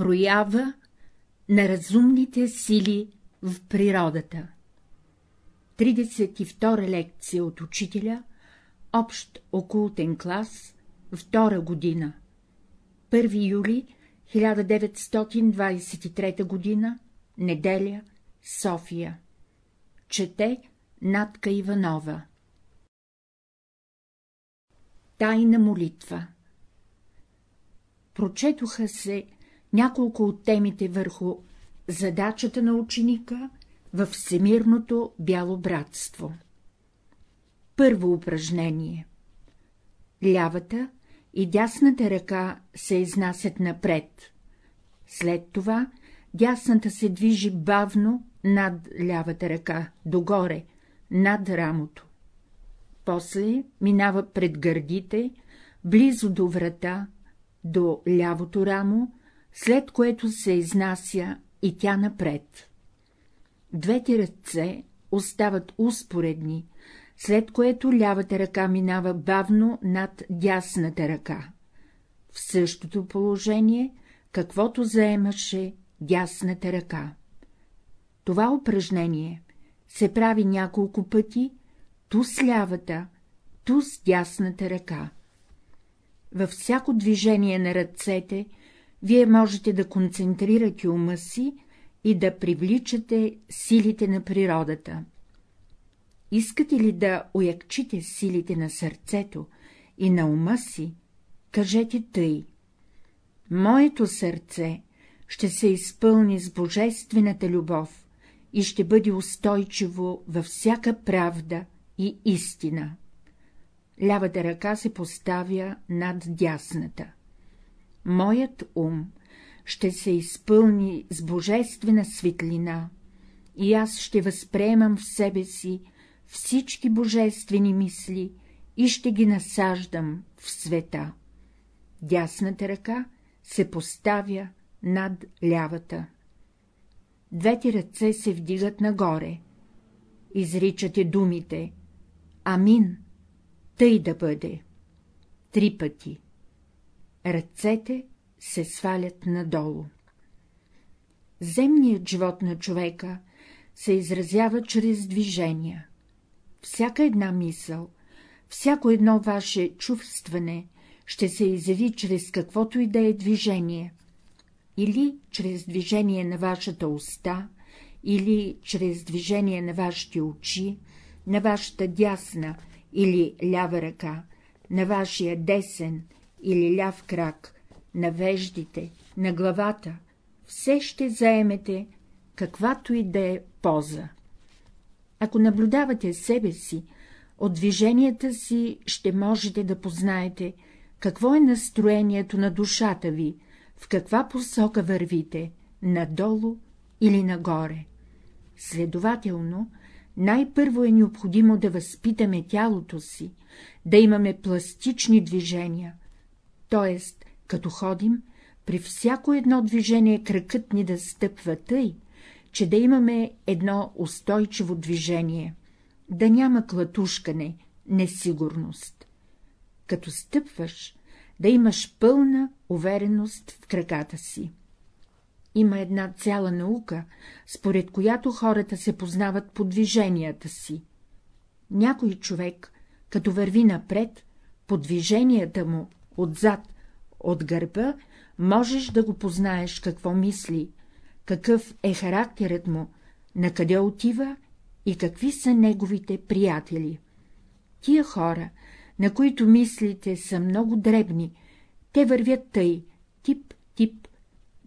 Проява на разумните сили в природата. 32 лекция от учителя, общ окултен клас, втора година, 1 юли 1923 година, неделя, София. Чете Натка Иванова. Тайна молитва. Прочетоха се няколко от темите върху задачата на ученика във всемирното бяло братство. Първо упражнение Лявата и дясната ръка се изнасят напред. След това дясната се движи бавно над лявата ръка, догоре, над рамото. После минава пред гърдите, близо до врата, до лявото рамо, след което се изнася и тя напред. Двете ръце остават успоредни, след което лявата ръка минава бавно над дясната ръка. В същото положение, каквото заемаше дясната ръка. Това упражнение се прави няколко пъти, ту с лявата, ту с дясната ръка. Във всяко движение на ръцете вие можете да концентрирате ума си и да привличате силите на природата. Искате ли да уякчите силите на сърцето и на ума си, кажете тъй. Моето сърце ще се изпълни с божествената любов и ще бъде устойчиво във всяка правда и истина. Лявата ръка се поставя над дясната. Моят ум ще се изпълни с божествена светлина и аз ще възприемам в себе си всички божествени мисли и ще ги насаждам в света. Дясната ръка се поставя над лявата. Двете ръце се вдигат нагоре. Изричате думите Амин, тъй да бъде. Три пъти. Ръцете се свалят надолу. Земният живот на човека се изразява чрез движения. Всяка една мисъл, всяко едно ваше чувстване ще се изяви чрез каквото и да е движение, или чрез движение на вашата уста, или чрез движение на вашите очи, на вашата дясна или лява ръка, на вашия десен или ляв крак, на веждите, на главата, все ще заемете каквато и да е поза. Ако наблюдавате себе си, от движенията си ще можете да познаете, какво е настроението на душата ви, в каква посока вървите, надолу или нагоре. Следователно, най-първо е необходимо да възпитаме тялото си, да имаме пластични движения, т.е. като ходим, при всяко едно движение кръкът ни да стъпва тъй, че да имаме едно устойчиво движение, да няма клатушкане, несигурност. Като стъпваш, да имаш пълна увереност в краката си. Има една цяла наука, според която хората се познават по движенията си. Някой човек, като върви напред, по движенията му, отзад, от гърба, можеш да го познаеш какво мисли, какъв е характерът му, на къде отива и какви са неговите приятели. Тия хора, на които мислите са много дребни, те вървят тъй, тип-тип,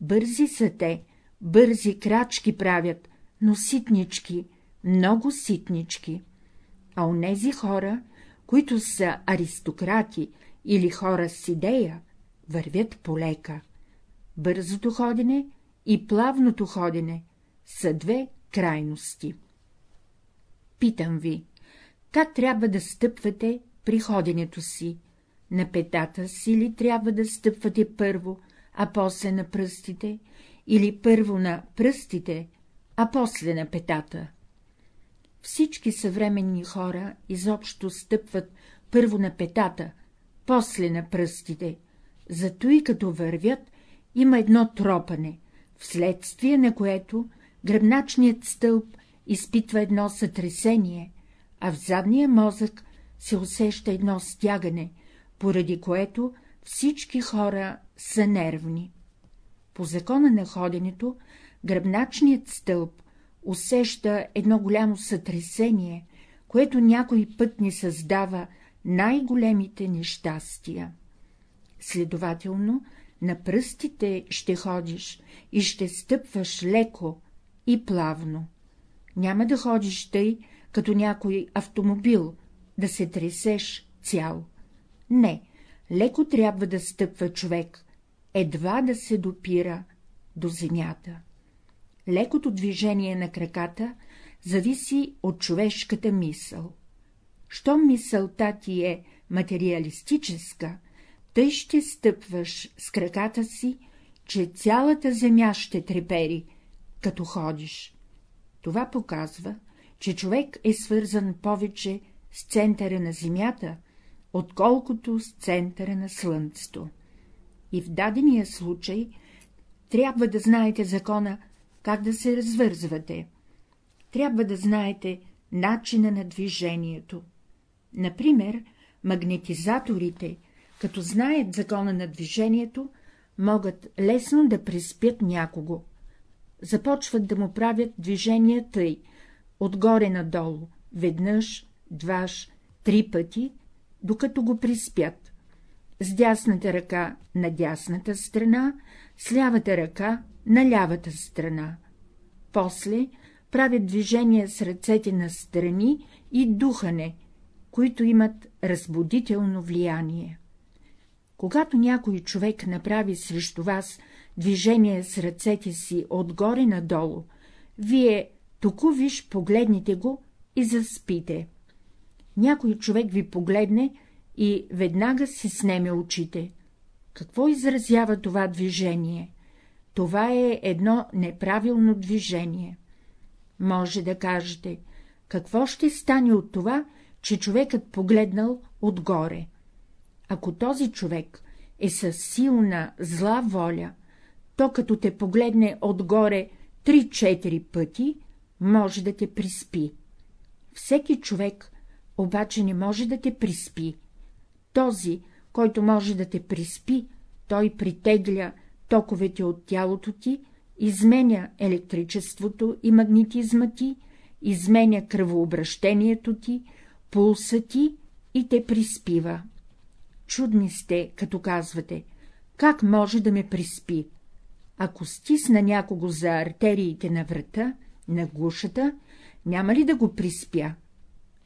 бързи са те, бързи крачки правят, но ситнички, много ситнички. А онези хора, които са аристократи или хора с идея, вървят полека. Бързото ходене и плавното ходене са две крайности. Питам ви, как трябва да стъпвате при ходенето си? На петата си ли трябва да стъпвате първо, а после на пръстите, или първо на пръстите, а после на петата? Всички съвременни хора изобщо стъпват първо на петата, после на пръстите, зато и като вървят, има едно тропане, вследствие на което гръбначният стълб изпитва едно сътресение, а в задния мозък се усеща едно стягане, поради което всички хора са нервни. По закона на ходенето, гръбначният стълб усеща едно голямо сътресение, което някой път ни създава най-големите нещастия. Следователно, на пръстите ще ходиш и ще стъпваш леко и плавно. Няма да ходиш тъй, като някой автомобил, да се тресеш цял. Не, леко трябва да стъпва човек, едва да се допира до земята. Лекото движение на краката зависи от човешката мисъл. Щом мисълта ти е материалистическа, тъй ще стъпваш с краката си, че цялата земя ще трепери, като ходиш. Това показва, че човек е свързан повече с центъра на земята, отколкото с центъра на слънцето. И в дадения случай трябва да знаете закона, как да се развързвате. Трябва да знаете начина на движението. Например, магнетизаторите, като знаят закона на движението, могат лесно да приспят някого. Започват да му правят движения тъй, отгоре надолу, веднъж, дваш, три пъти, докато го приспят. С дясната ръка на дясната страна, с лявата ръка на лявата страна. После правят движения с ръцете на страни и духане, които имат разбудително влияние. Когато някой човек направи срещу вас движение с ръцете си отгоре надолу, вие току виж погледните го и заспите. Някой човек ви погледне и веднага си снеме очите. Какво изразява това движение? Това е едно неправилно движение. Може да кажете, какво ще стане от това, че човекът погледнал отгоре? Ако този човек е със силна зла воля, то като те погледне отгоре три-четири пъти, може да те приспи. Всеки човек обаче не може да те приспи. Този, който може да те приспи, той притегля токовете от тялото ти, изменя електричеството и магнетизма ти, изменя кръвообращението ти, пулса ти и те приспива. Чудни сте, като казвате, как може да ме приспи? Ако стисна някого за артериите на врата, на гушата, няма ли да го приспя?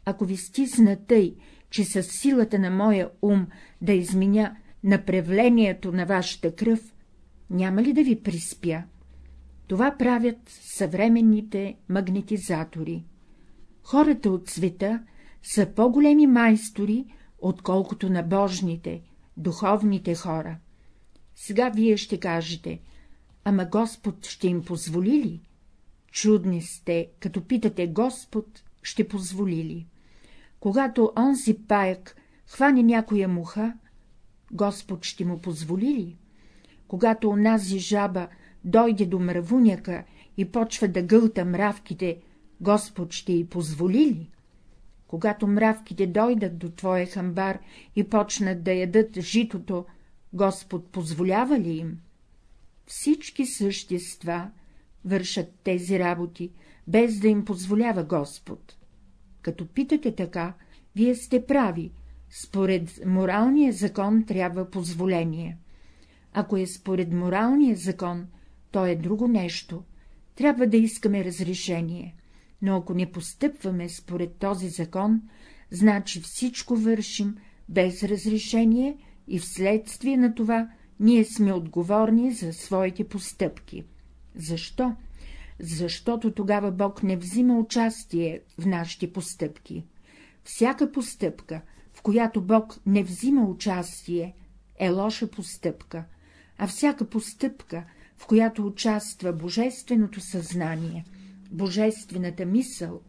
Ако ви стисна тъй, че с силата на моя ум да изменя направлението на вашата кръв, няма ли да ви приспя? Това правят съвременните магнетизатори. Хората от света са по-големи майстори, отколкото на божните, духовните хора. Сега вие ще кажете, ама Господ ще им позволи ли? Чудни сте, като питате Господ, ще позволи ли? Когато онзи паяк хване някоя муха, Господ ще му позволи ли? Когато онази жаба дойде до мравуняка и почва да гълта мравките, Господ ще й позволи ли? Когато мравките дойдат до твоя хамбар и почнат да ядат житото, Господ позволява ли им? Всички същества вършат тези работи, без да им позволява Господ. Като питате така, вие сте прави, според моралния закон трябва позволение. Ако е според моралния закон, то е друго нещо, трябва да искаме разрешение, но ако не постъпваме според този закон, значи всичко вършим без разрешение и вследствие на това ние сме отговорни за своите постъпки. Защо? Защото тогава Бог не взима участие в нашите постъпки. Всяка постъпка, в която Бог не взима участие, е лоша постъпка, а всяка постъпка, в която участва божественото съзнание, божествената мисъл,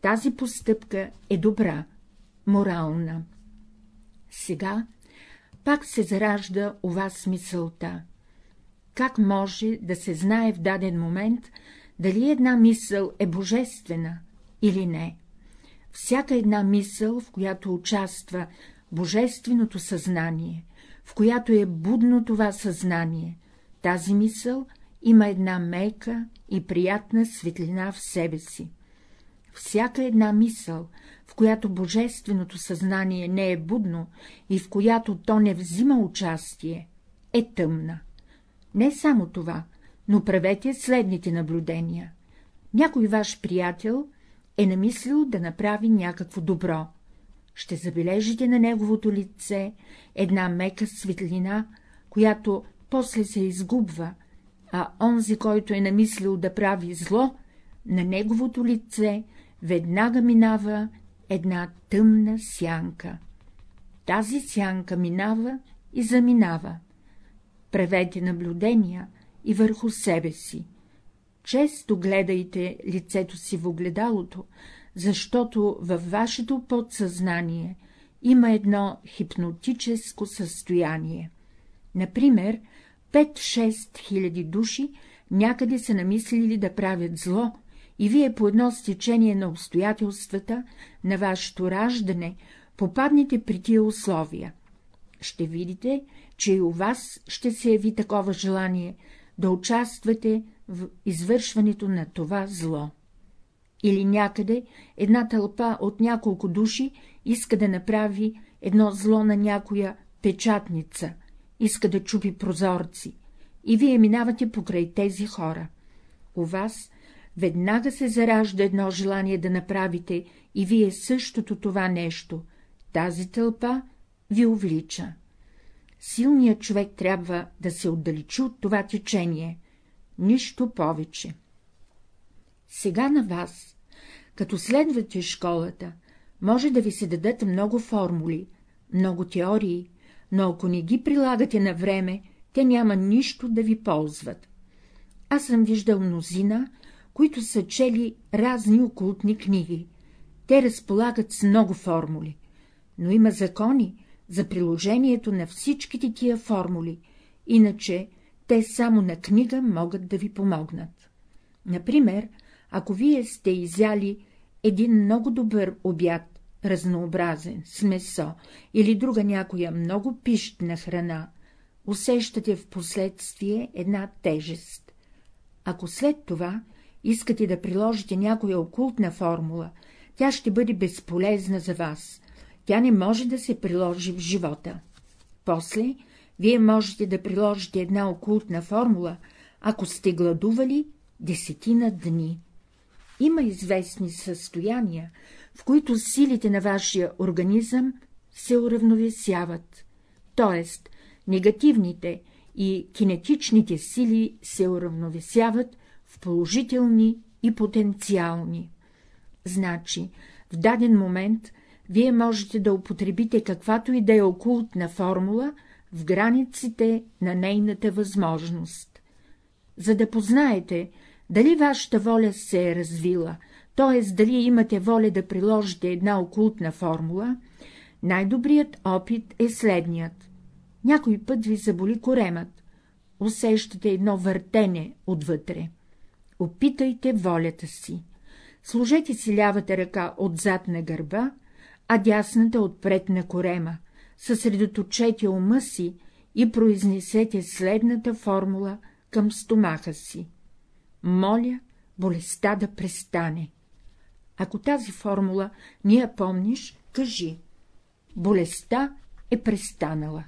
тази постъпка е добра, морална. Сега пак се заражда у вас мисълта. как може да се знае в даден момент, дали една мисъл е божествена или не. Всяка една мисъл, в която участва божественото съзнание, в която е будно това съзнание, тази мисъл има една мека и приятна светлина в себе си. Всяка една мисъл, в която божественото съзнание не е будно и в която то не взима участие, е тъмна. Не само това, но правете следните наблюдения. Някой ваш приятел е намислил да направи някакво добро. Ще забележите на неговото лице една мека светлина, която после се изгубва, а онзи, който е намислил да прави зло, на неговото лице веднага минава една тъмна сянка. Тази сянка минава и заминава. Правете наблюдения и върху себе си. Често гледайте лицето си в огледалото, защото във вашето подсъзнание има едно хипнотическо състояние. Например, 5-6 хиляди души някъде са намислили да правят зло, и вие по едно стечение на обстоятелствата на вашето раждане попаднете при тия условия. Ще видите, че и у вас ще се яви такова желание да участвате в извършването на това зло. Или някъде една тълпа от няколко души иска да направи едно зло на някоя печатница, иска да чупи прозорци, и вие минавате покрай тези хора. У вас веднага се заражда едно желание да направите и вие същото това нещо, тази тълпа ви увлича. Силният човек трябва да се отдалечи от това течение, нищо повече. Сега на вас, като следвате школата, може да ви се дадат много формули, много теории, но ако не ги прилагате на време, те няма нищо да ви ползват. Аз съм виждал мнозина, които са чели разни окултни книги. Те разполагат с много формули, но има закони за приложението на всичките тия формули, иначе те само на книга могат да ви помогнат. Например, ако вие сте изяли един много добър обяд, разнообразен, с месо или друга някоя много пищна храна, усещате в последствие една тежест. Ако след това искате да приложите някоя окултна формула, тя ще бъде безполезна за вас, тя не може да се приложи в живота. После вие можете да приложите една окултна формула, ако сте гладували десетина дни. Има известни състояния, в които силите на вашия организъм се уравновесяват, т.е. негативните и кинетичните сили се уравновесяват в положителни и потенциални. Значи, в даден момент вие можете да употребите каквато и да е окултна формула в границите на нейната възможност. За да познаете, дали вашата воля се е развила, т.е. дали имате воля да приложите една окултна формула, най-добрият опит е следният. Някой път ви заболи коремът, усещате едно въртене отвътре. Опитайте волята си. Служете си лявата ръка отзад на гърба, а дясната отпред на корема. Съсредоточете ума си и произнесете следната формула към стомаха си. Моля болестта да престане. Ако тази формула не я помниш, кажи. Болестта е престанала.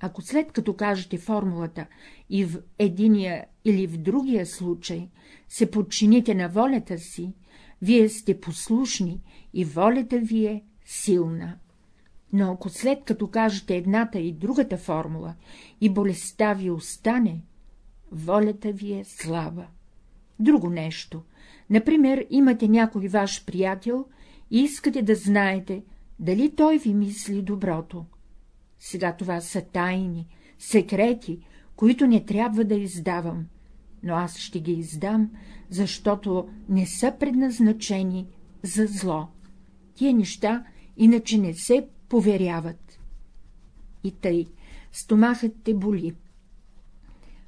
Ако след като кажете формулата и в единия или в другия случай се подчините на волята си, вие сте послушни и волята ви е силна. Но ако след като кажете едната и другата формула и болестта ви остане, волята ви е слаба. Друго нещо. Например, имате някой ваш приятел и искате да знаете, дали той ви мисли доброто. Сега това са тайни, секрети, които не трябва да издавам, но аз ще ги издам, защото не са предназначени за зло. Тия неща иначе не се поверяват. И тъй, стомахът те боли.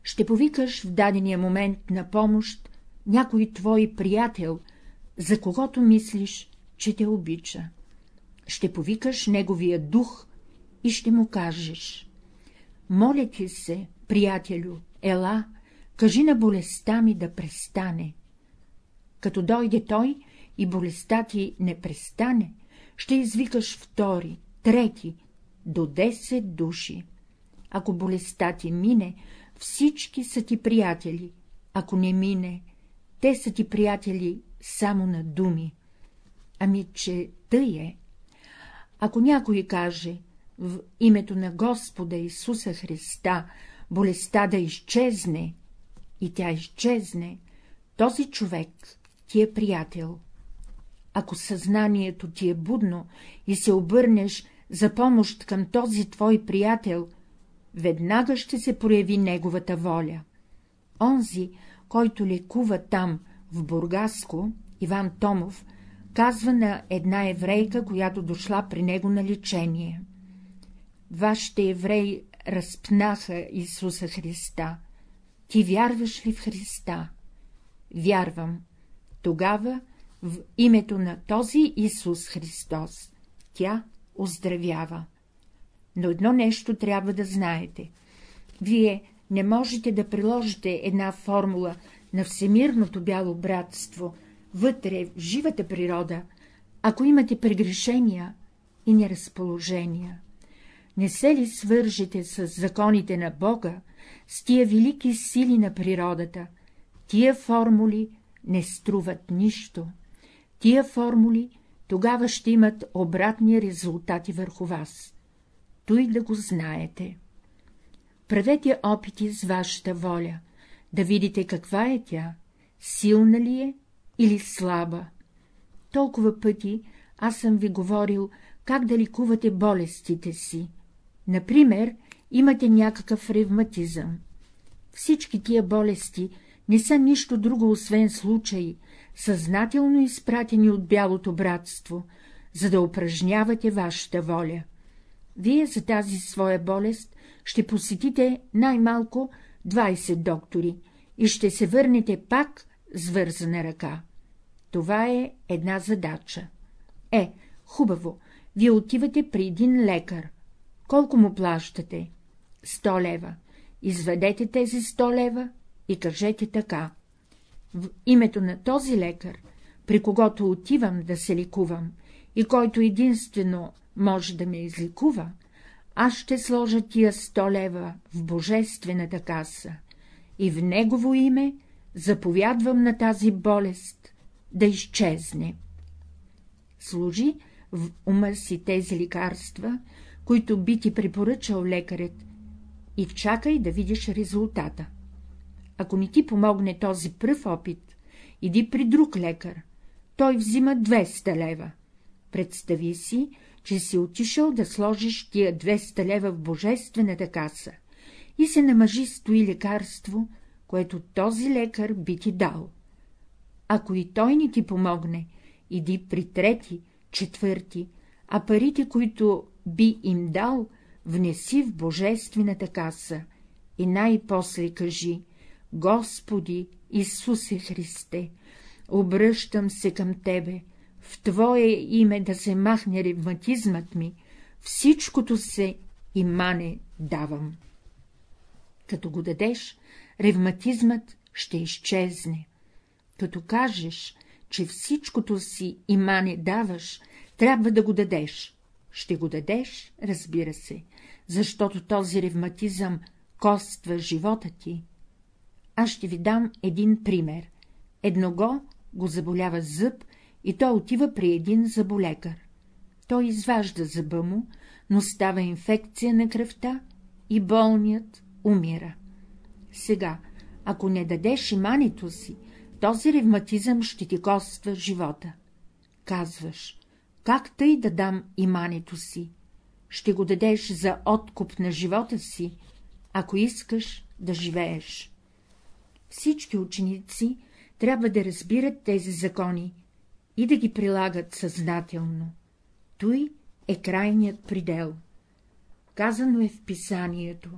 ще повикаш в дадения момент на помощ някой твой приятел, за когото мислиш, че те обича. Ще повикаш неговия дух и ще му кажеш — моля ти се, приятелю, ела, кажи на болестта ми да престане. Като дойде той и болестта ти не престане, ще извикаш втори, трети, до 10 души. Ако болестта ти мине, всички са ти приятели, ако не мине, те са ти приятели само на думи. Ами, че тъй е. Ако някой каже в името на Господа Исуса Христа болестта да изчезне, и тя изчезне, този човек ти е приятел. Ако съзнанието ти е будно и се обърнеш за помощ към този твой приятел, веднага ще се прояви неговата воля. Онзи, който лекува там, в Бургаско, Иван Томов, казва на една еврейка, която дошла при него на лечение. Вашите евреи разпнаха Исуса Христа. Ти вярваш ли в Христа? Вярвам. Тогава в името на този Исус Христос тя оздравява. Но едно нещо трябва да знаете. Вие не можете да приложите една формула на всемирното бяло братство вътре в живата природа, ако имате прегрешения и неразположения. Не се ли свържете с законите на Бога, с тия велики сили на природата, тия формули не струват нищо. Тия формули тогава ще имат обратни резултати върху вас. Той да го знаете. Правете опити с вашата воля, да видите каква е тя, силна ли е или слаба. Толкова пъти аз съм ви говорил, как да ликувате болестите си. Например, имате някакъв ревматизъм. Всички тия болести не са нищо друго, освен случаи, съзнателно изпратени от бялото братство, за да упражнявате вашата воля. Вие за тази своя болест ще посетите най-малко 20 доктори и ще се върнете пак с вързана ръка. Това е една задача. Е, хубаво, вие отивате при един лекар. Колко му плащате? 100 лева. Изведете тези 100 лева и кажете така. В името на този лекар, при когото отивам да се ликувам и който единствено може да ме изликува, аз ще сложа тия сто лева в божествената каса и в негово име заповядвам на тази болест да изчезне. Служи в ума си тези лекарства, които би ти препоръчал лекарят, и чакай да видиш резултата. Ако не ти помогне този пръв опит, иди при друг лекар. Той взима 200 лева. Представи си, че си отишъл да сложиш тия 200 лева в божествената каса и се намажи стои лекарство, което този лекар би ти дал. Ако и той не ти помогне, иди при трети, четвърти, а парите, които би им дал, внеси в божествената каса и най-после кажи — Господи Исусе Христе, обръщам се към Тебе, в Твое име да се махне ревматизмът ми, всичкото се и мане давам. Като го дадеш, ревматизмът ще изчезне. Като кажеш, че всичкото си и мане даваш, трябва да го дадеш. Ще го дадеш, разбира се, защото този ревматизъм коства живота ти. Аз ще ви дам един пример. Едного го заболява зъб и той отива при един заболекар. Той изважда зъба му, но става инфекция на кръвта и болният умира. Сега, ако не дадеш имането си, този ревматизъм ще ти коства живота. Казваш, как тъй да дам имането си? Ще го дадеш за откуп на живота си, ако искаш да живееш. Всички ученици трябва да разбират тези закони и да ги прилагат съзнателно. Той е крайният предел. Казано е в писанието.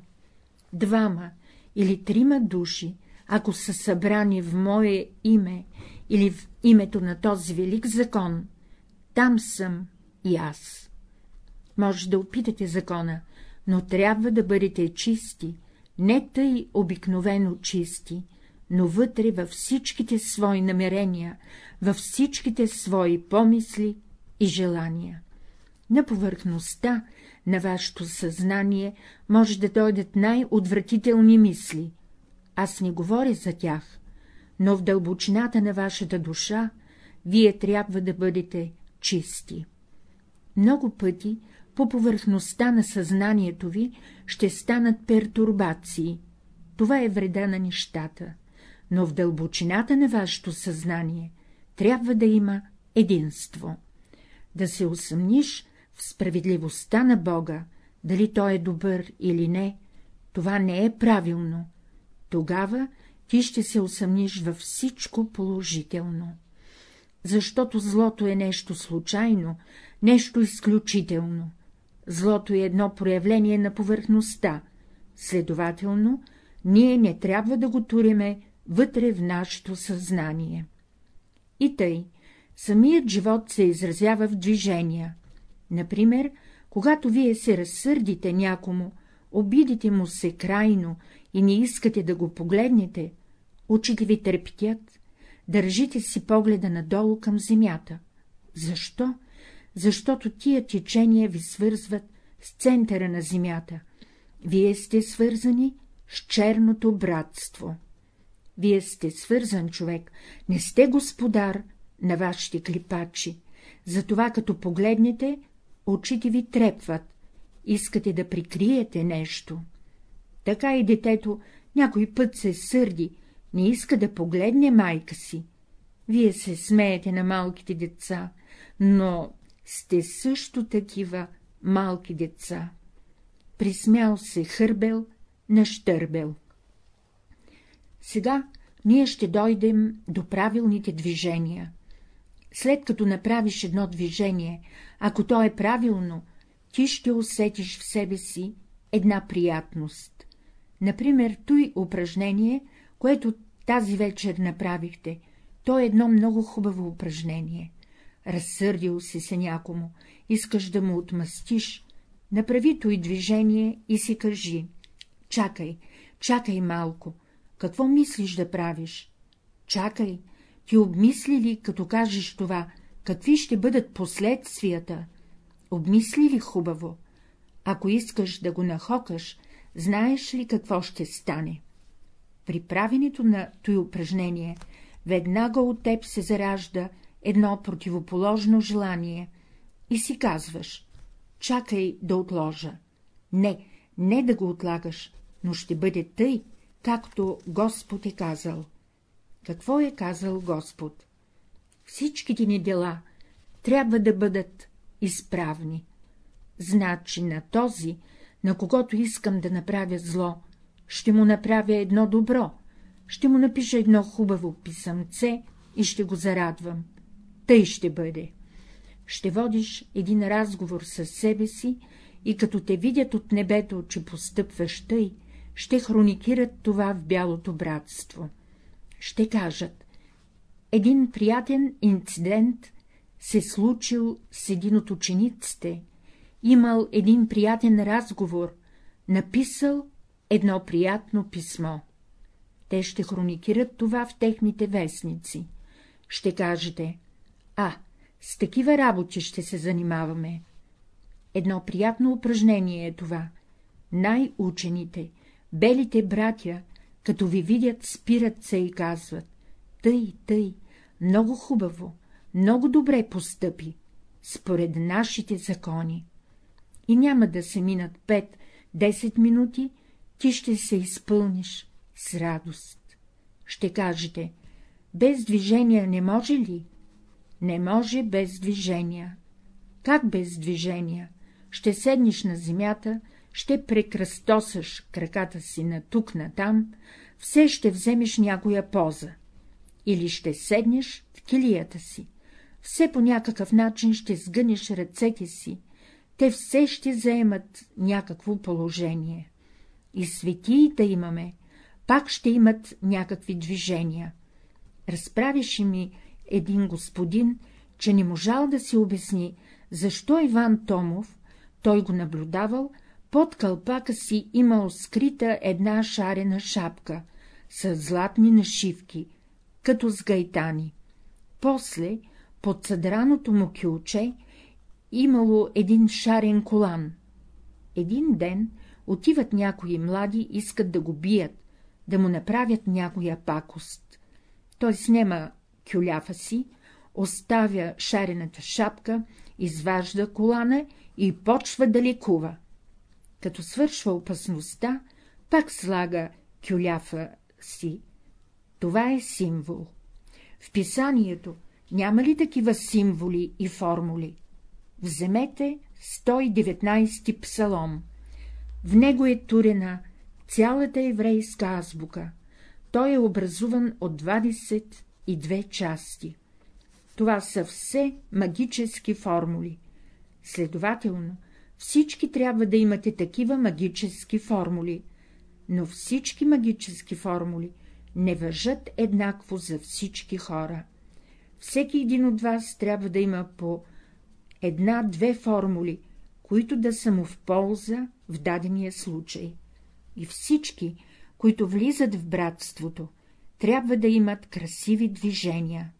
Двама или трима души, ако са събрани в мое име или в името на този велик закон, там съм и аз. Може да опитате закона, но трябва да бъдете чисти, не тъй обикновено чисти, но вътре във всичките свои намерения, във всичките свои помисли и желания. На повърхността на вашето съзнание може да дойдат най-отвратителни мисли. Аз не говоря за тях, но в дълбочината на вашата душа вие трябва да бъдете чисти. Много пъти по повърхността на съзнанието ви ще станат пертурбации. Това е вреда на нещата, но в дълбочината на вашето съзнание трябва да има единство. Да се усъмниш в справедливостта на Бога, дали Той е добър или не, това не е правилно. Тогава ти ще се усъмниш във всичко положително. Защото злото е нещо случайно, нещо изключително. Злото е едно проявление на повърхността, следователно, ние не трябва да го туриме вътре в нашето съзнание. И тъй, самият живот се изразява в движения. Например, когато вие се разсърдите някому, обидите му се крайно и не искате да го погледнете, очите ви търптят, държите си погледа надолу към земята. Защо? Защото тия течения ви свързват с центъра на земята. Вие сте свързани с черното братство. Вие сте свързан човек, не сте господар на вашите клипачи, затова като погледнете, очите ви трепват, искате да прикриете нещо. Така и детето някой път се сърди, не иска да погледне майка си. Вие се смеете на малките деца, но сте също такива малки деца. Присмял се хърбел на щърбел. Сега ние ще дойдем до правилните движения. След като направиш едно движение, ако то е правилно, ти ще усетиш в себе си една приятност. Например, той упражнение, което тази вечер направихте, то е едно много хубаво упражнение. Разсърдил си се някому, искаш да му отмъстиш, направи и движение и си кажи — чакай, чакай малко, какво мислиш да правиш? Чакай, ти обмисли ли, като кажеш това, какви ще бъдат последствията? Обмисли ли хубаво? Ако искаш да го нахокаш, знаеш ли какво ще стане? При правенето на той упражнение веднага от теб се заражда едно противоположно желание и си казваш — чакай да отложа. Не, не да го отлагаш, но ще бъде тъй, както Господ е казал. Какво е казал Господ? Всичките ни дела трябва да бъдат изправни. Значи на този, на когото искам да направя зло, ще му направя едно добро, ще му напиша едно хубаво писъмце и ще го зарадвам. Тъй ще бъде. Ще водиш един разговор със себе си и като те видят от небето, че постъпваш тъй, ще хроникират това в бялото братство. Ще кажат — един приятен инцидент се случил с един от учениците, имал един приятен разговор, написал едно приятно писмо. Те ще хроникират това в техните вестници. Ще кажете — а, с такива работи ще се занимаваме. Едно приятно упражнение е това. Най-учените, белите братя, като ви видят, спират се и казват — тъй, тъй, много хубаво, много добре постъпи, според нашите закони. И няма да се минат пет-десет минути, ти ще се изпълниш с радост. Ще кажете — без движения не може ли? Не може без движения. Как без движения? Ще седнеш на земята, ще прекръстосаш краката си на тук, на там, все ще вземеш някоя поза. Или ще седнеш в килията си, все по някакъв начин ще сгънеш ръцете си, те все ще заемат някакво положение. И светии да имаме, пак ще имат някакви движения. Разправише ми един господин, че не можал да си обясни, защо Иван Томов, той го наблюдавал, под кълпака си имал скрита една шарена шапка с златни нашивки, като с гайтани. После, под съдраното му кюлче, имало един шарен колан. Един ден отиват някои млади, искат да го бият, да му направят някоя пакост. Той снема кюляфа си, оставя шарената шапка, изважда колана и почва да лекува. Като свършва опасността, пак слага кюляфа си. Това е символ. В писанието няма ли такива символи и формули? Вземете 119 псалом. В него е турена цялата еврейска азбука. Той е образуван от 22 части. Това са все магически формули. Следователно, всички трябва да имате такива магически формули, но всички магически формули не въжат еднакво за всички хора. Всеки един от вас трябва да има по една-две формули, които да са му в полза в дадения случай. И всички, които влизат в братството, трябва да имат красиви движения.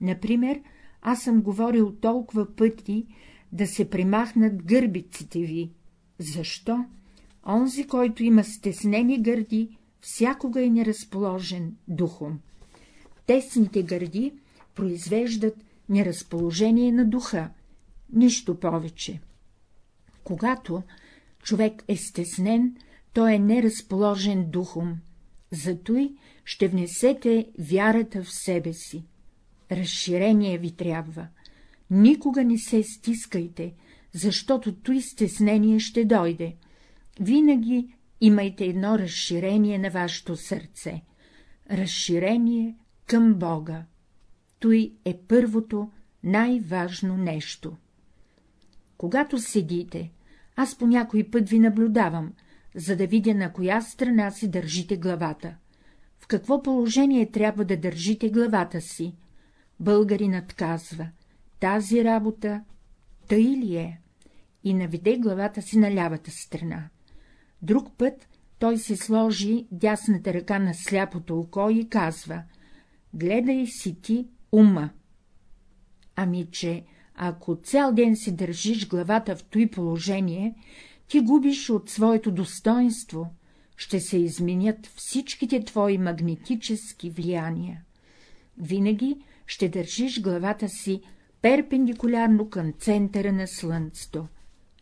Например, аз съм говорил толкова пъти да се примахнат гърбиците ви. Защо? Онзи, който има стеснени гърди, всякога е неразположен духом. Тесните гърди произвеждат неразположение на духа, нищо повече. Когато човек е стеснен, той е неразположен духом, зато и ще внесете вярата в себе си. Разширение ви трябва. Никога не се стискайте, защото той стеснение ще дойде. Винаги имайте едно разширение на вашето сърце. Разширение към Бога. Той е първото, най-важно нещо. Когато седите, аз по някой път ви наблюдавам, за да видя на коя страна си държите главата. В какво положение трябва да държите главата си? Българинът казва, тази работа тъй ли е? И наведе главата си на лявата страна. Друг път той се сложи дясната ръка на сляпото око и казва — гледай си ти ума. Ами, че ако цял ден си държиш главата в той положение, ти губиш от своето достоинство, ще се изменят всичките твои магнетически влияния. Винаги ще държиш главата си перпендикулярно към центъра на слънцето.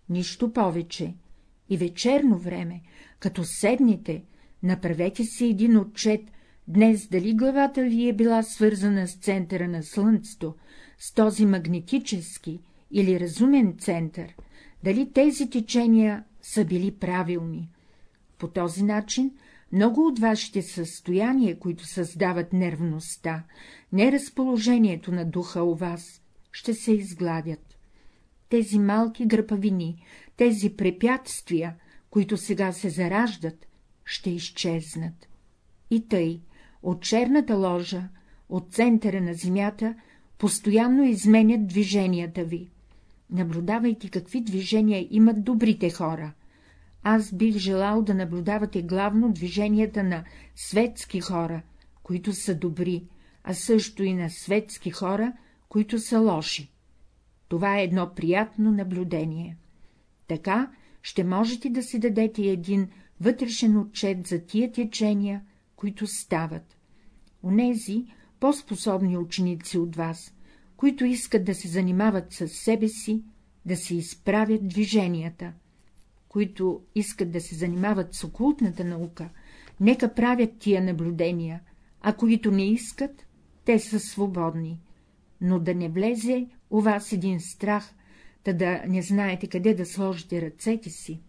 Нищо повече. И вечерно време, като седнете, направете си един отчет, днес дали главата ви е била свързана с центъра на слънцето, с този магнетически или разумен център, дали тези течения са били правилни. По този начин много от вашите състояния, които създават нервността, неразположението на духа у вас, ще се изгладят. Тези малки гръпавини, тези препятствия, които сега се зараждат, ще изчезнат. И тъй, от черната ложа, от центъра на земята, постоянно изменят движенията ви. Наблюдавайте какви движения имат добрите хора. Аз бих желал да наблюдавате главно движенията на светски хора, които са добри, а също и на светски хора, които са лоши. Това е едно приятно наблюдение. Така ще можете да си дадете един вътрешен отчет за тия течения, които стават. Онези по-способни ученици от вас, които искат да се занимават с себе си, да се изправят движенията, които искат да се занимават с окултната наука, нека правят тия наблюдения, а които не искат, те са свободни. Но да не влезе у вас един страх, та да не знаете къде да сложите ръцете си.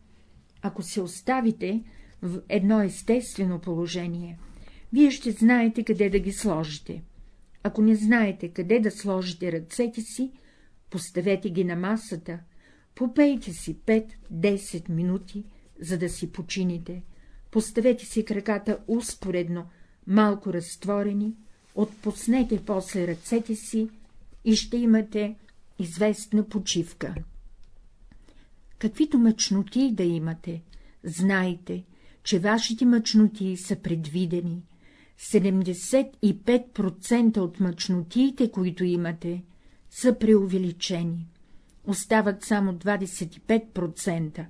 Ако се оставите в едно естествено положение, вие ще знаете къде да ги сложите. Ако не знаете къде да сложите ръцете си, поставете ги на масата, попейте си 5-10 минути, за да си почините. поставете си краката успоредно, малко разтворени, отпуснете после ръцете си и ще имате известна почивка. Каквито мъчноти да имате, знайте, че вашите мъчноти са предвидени. 75% от мъчнотиите, които имате, са преувеличени. Остават само 25%,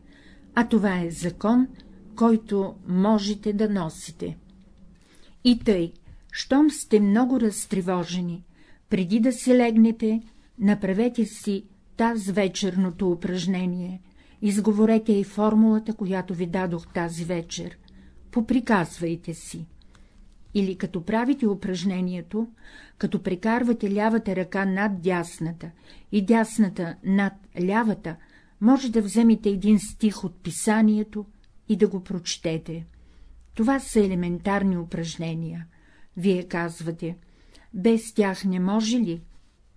а това е закон, който можете да носите. И тъй, щом сте много разтревожени, преди да се легнете, направете си таз вечерното упражнение, изговорете и формулата, която ви дадох тази вечер, поприказвайте си. Или като правите упражнението, като прекарвате лявата ръка над дясната и дясната над лявата, може да вземете един стих от писанието и да го прочетете. Това са елементарни упражнения. Вие казвате, без тях не може ли?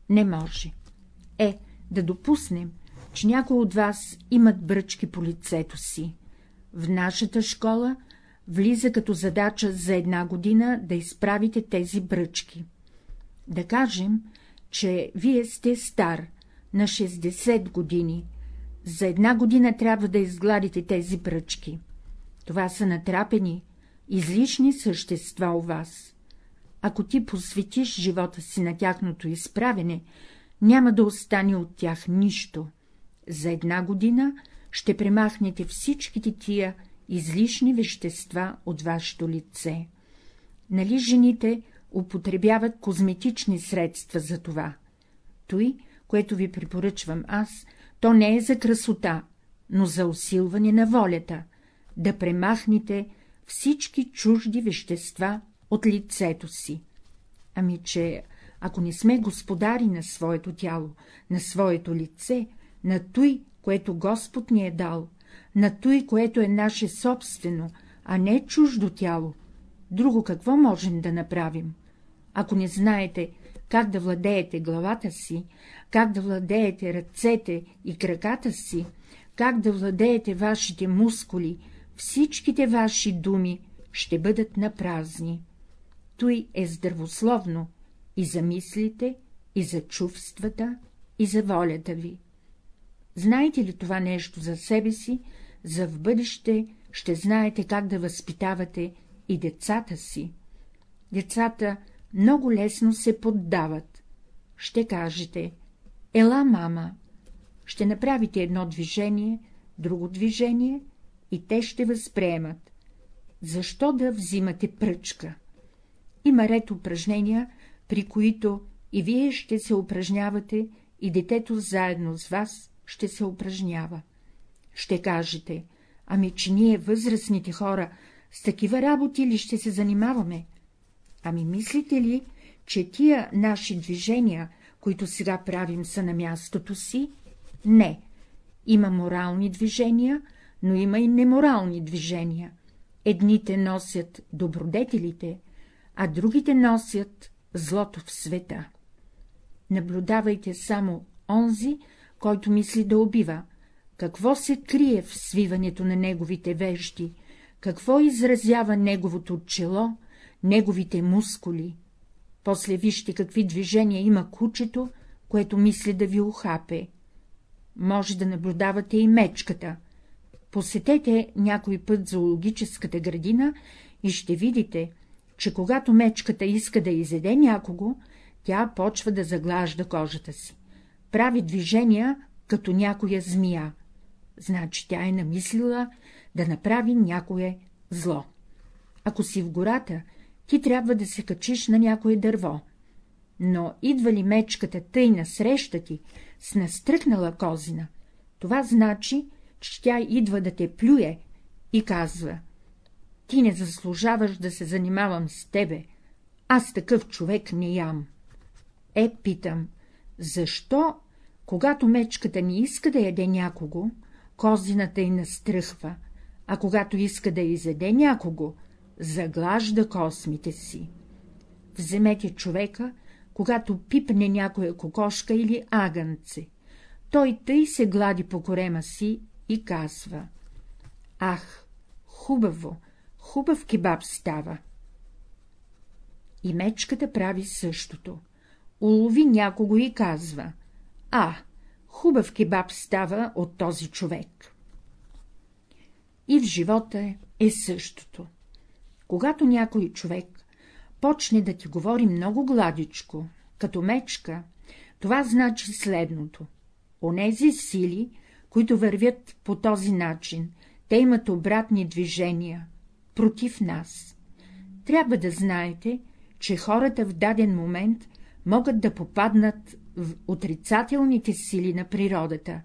Не може. Е, да допуснем, че някои от вас имат бръчки по лицето си. В нашата школа влиза като задача за една година да изправите тези бръчки. Да кажем, че вие сте стар, на 60 години. За една година трябва да изгладите тези бръчки. Това са натрапени, излишни същества у вас. Ако ти посветиш живота си на тяхното изправене, няма да остане от тях нищо. За една година ще премахнете всичките тия излишни вещества от вашето лице. Нали жените употребяват козметични средства за това? Той, което ви препоръчвам аз, то не е за красота, но за усилване на волята, да премахнете всички чужди вещества от лицето си. Ами, че ако не сме господари на своето тяло, на своето лице, на той, което Господ ни е дал, на той, което е наше собствено, а не чуждо тяло, друго какво можем да направим? Ако не знаете как да владеете главата си, как да владеете ръцете и краката си, как да владеете вашите мускули, всичките ваши думи ще бъдат напразни. Той е здравословно и за мислите, и за чувствата, и за волята ви. Знаете ли това нещо за себе си, за в бъдеще ще знаете как да възпитавате и децата си. Децата много лесно се поддават. Ще кажете, ела, мама, ще направите едно движение, друго движение и те ще възприемат. Защо да взимате пръчка? Има ред упражнения, при които и вие ще се упражнявате, и детето заедно с вас ще се упражнява. Ще кажете, ами че ние, възрастните хора, с такива работи ли ще се занимаваме? Ами мислите ли, че тия наши движения, които сега правим, са на мястото си? Не. Има морални движения, но има и неморални движения. Едните носят добродетелите, а другите носят злото в света. Наблюдавайте само онзи, който мисли да убива, какво се крие в свиването на неговите вежди, какво изразява неговото чело, неговите мускули. После вижте какви движения има кучето, което мисли да ви ухапе. Може да наблюдавате и мечката. Посетете някой път зоологическата градина и ще видите, че когато мечката иска да изеде някого, тя почва да заглажда кожата си. Прави движения, като някоя змия значи тя е намислила да направи някое зло. Ако си в гората, ти трябва да се качиш на някое дърво. Но идва ли мечката тъй насреща ти, с настръкнала козина, това значи, че тя идва да те плюе и казва — ти не заслужаваш да се занимавам с тебе, аз такъв човек не ям. Е, питам, защо, когато мечката не иска да яде някого, козината й настръхва, а когато иска да изеде някого, заглажда космите си. Вземете човека, когато пипне някоя кокошка или агънце. Той тъй се глади по корема си и казва — Ах, хубаво, хубав кебаб става. И мечката прави същото. Улови някого и казва — а, хубав кебаб става от този човек. И в живота е същото. Когато някой човек почне да ти говори много гладичко, като мечка, това значи следното. Онези сили, които вървят по този начин, те имат обратни движения, против нас. Трябва да знаете, че хората в даден момент могат да попаднат в отрицателните сили на природата.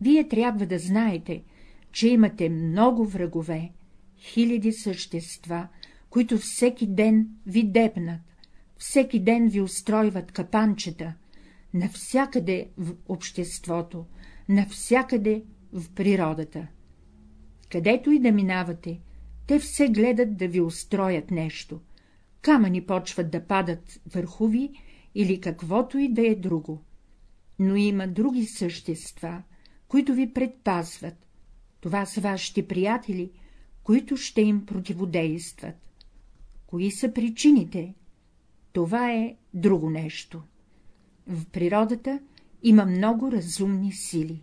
Вие трябва да знаете, че имате много врагове, хиляди същества, които всеки ден ви дебнат, всеки ден ви устройват капанчета, навсякъде в обществото, навсякъде в природата. Където и да минавате, те все гледат да ви устроят нещо, камъни почват да падат върху ви или каквото и да е друго. Но има други същества, които ви предпазват. Това са вашите приятели, които ще им противодействат. Кои са причините? Това е друго нещо. В природата има много разумни сили.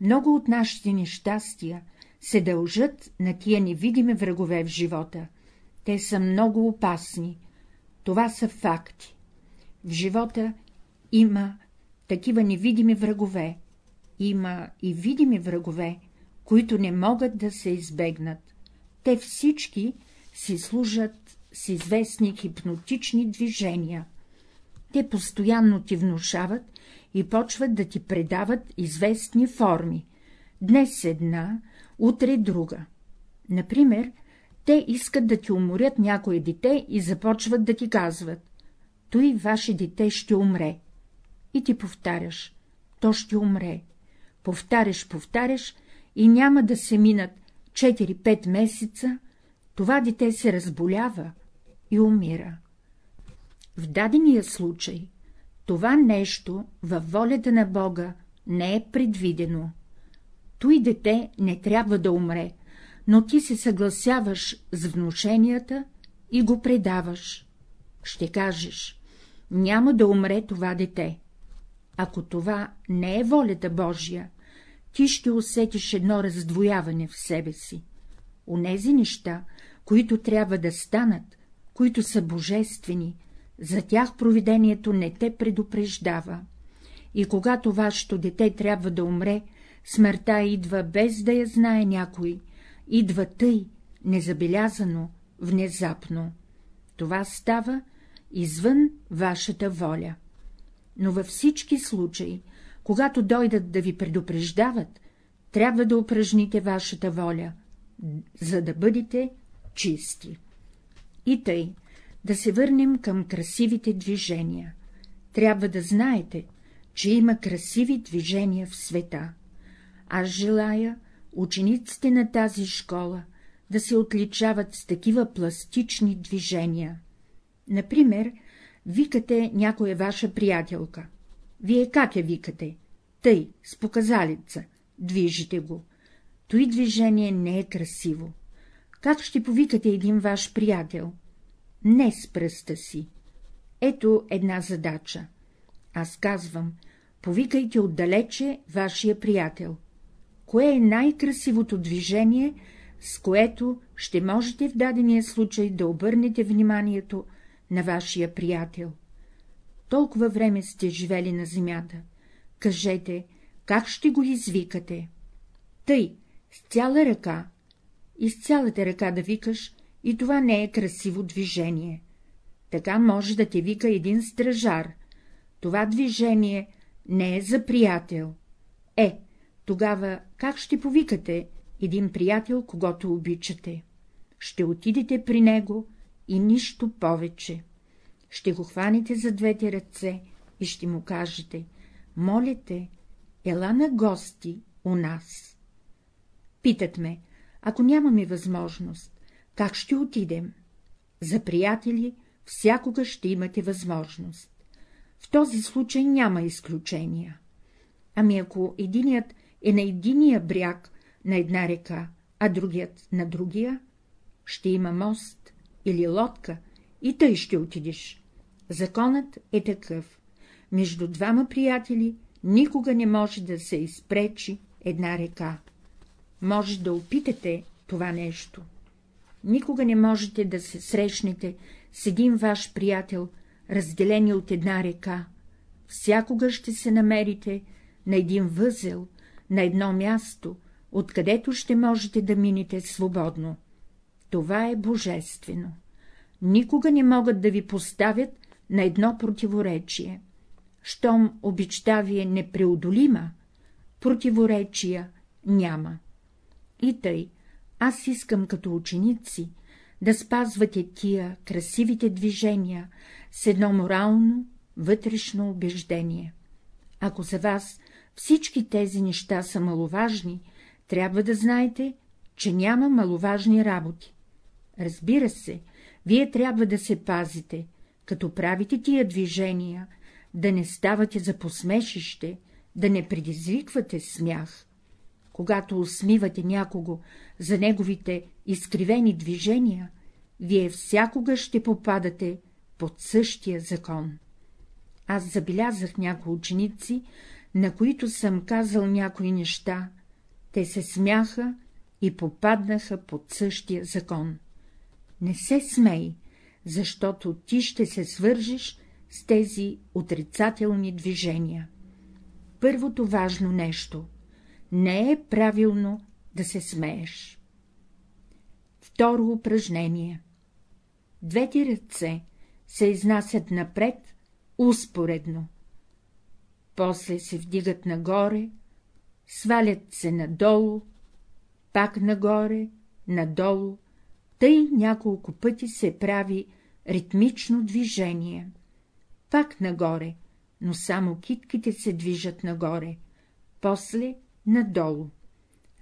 Много от нашите нещастия се дължат на тия невидими врагове в живота. Те са много опасни. Това са факти. В живота има такива невидими врагове, има и видими врагове, които не могат да се избегнат. Те всички си служат с известни хипнотични движения. Те постоянно ти внушават и почват да ти предават известни форми. Днес една, утре друга. Например, те искат да ти уморят някое дете и започват да ти казват — той ваше дете ще умре. И ти повтаряш — то ще умре. Повтаряш, повтаряш и няма да се минат 4-5 месеца, това дете се разболява и умира. В дадения случай това нещо във волята на Бога не е предвидено. Той дете не трябва да умре, но ти се съгласяваш с внушенията и го предаваш. Ще кажеш, няма да умре това дете. Ако това не е волята Божия, ти ще усетиш едно раздвояване в себе си. Онези неща, които трябва да станат, които са божествени, за тях провидението не те предупреждава. И когато вашето дете трябва да умре, смъртта идва без да я знае някой, идва тъй, незабелязано, внезапно. Това става извън вашата воля. Но във всички случаи, когато дойдат да ви предупреждават, трябва да упражните вашата воля, за да бъдете чисти. И тъй, да се върнем към красивите движения. Трябва да знаете, че има красиви движения в света. Аз желая учениците на тази школа да се отличават с такива пластични движения. Например, викате някоя ваша приятелка. Вие как я викате? Тъй, с показалица, движите го. Той движение не е красиво. Как ще повикате един ваш приятел? Не с пръста си. Ето една задача. Аз казвам, повикайте отдалече вашия приятел. Кое е най-красивото движение, с което ще можете в дадения случай да обърнете вниманието на вашия приятел? Толкова време сте живели на земята. Кажете, как ще го извикате? Тъй, с цяла ръка. И с цялата ръка да викаш, и това не е красиво движение. Така може да те вика един стражар. Това движение не е за приятел. Е, тогава как ще повикате един приятел, когато обичате? Ще отидете при него и нищо повече. Ще го хванете за двете ръце и ще му кажете — моля те, ела на гости у нас. Питат ме, ако нямаме възможност, как ще отидем? За приятели всякога ще имате възможност. В този случай няма изключения. Ами ако единият е на единия бряг на една река, а другият на другия, ще има мост или лодка и тъй ще отидеш. Законът е такъв. Между двама приятели никога не може да се изпречи една река. Може да опитате това нещо. Никога не можете да се срещнете с един ваш приятел, разделени от една река. Всякога ще се намерите на един възел, на едно място, откъдето ще можете да минете свободно. Това е божествено. Никога не могат да ви поставят на едно противоречие. Щом обичта ви е непреодолима, противоречия няма. И тъй, аз искам като ученици да спазвате тия красивите движения с едно морално, вътрешно убеждение. Ако за вас всички тези неща са маловажни, трябва да знаете, че няма маловажни работи. Разбира се, вие трябва да се пазите, като правите тия движения, да не ставате за посмешище, да не предизвиквате смях. Когато усмивате някого за неговите изкривени движения, вие всякога ще попадате под същия закон. Аз забелязах някои ученици, на които съм казал някои неща, те се смяха и попаднаха под същия закон. Не се смей, защото ти ще се свържиш с тези отрицателни движения. Първото важно нещо — не е правилно да се смееш. Второ упражнение Двете ръце се изнасят напред успоредно. После се вдигат нагоре, свалят се надолу, пак нагоре, надолу, тъй няколко пъти се прави ритмично движение. Пак нагоре, но само китките се движат нагоре, после надолу.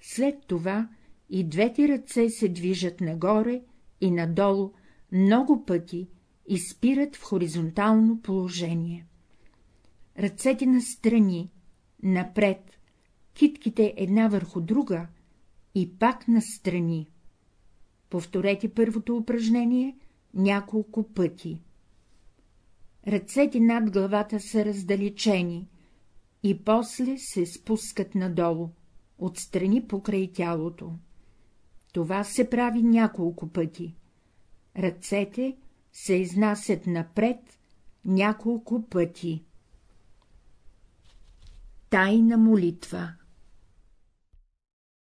След това и двете ръце се движат нагоре и надолу много пъти и спират в хоризонтално положение. Ръцете на страни, напред, китките една върху друга и пак настрани. Повторете първото упражнение няколко пъти. Ръцете над главата са раздалечени и после се спускат надолу, отстрани покрай тялото. Това се прави няколко пъти. Ръцете се изнасят напред няколко пъти. Тайна молитва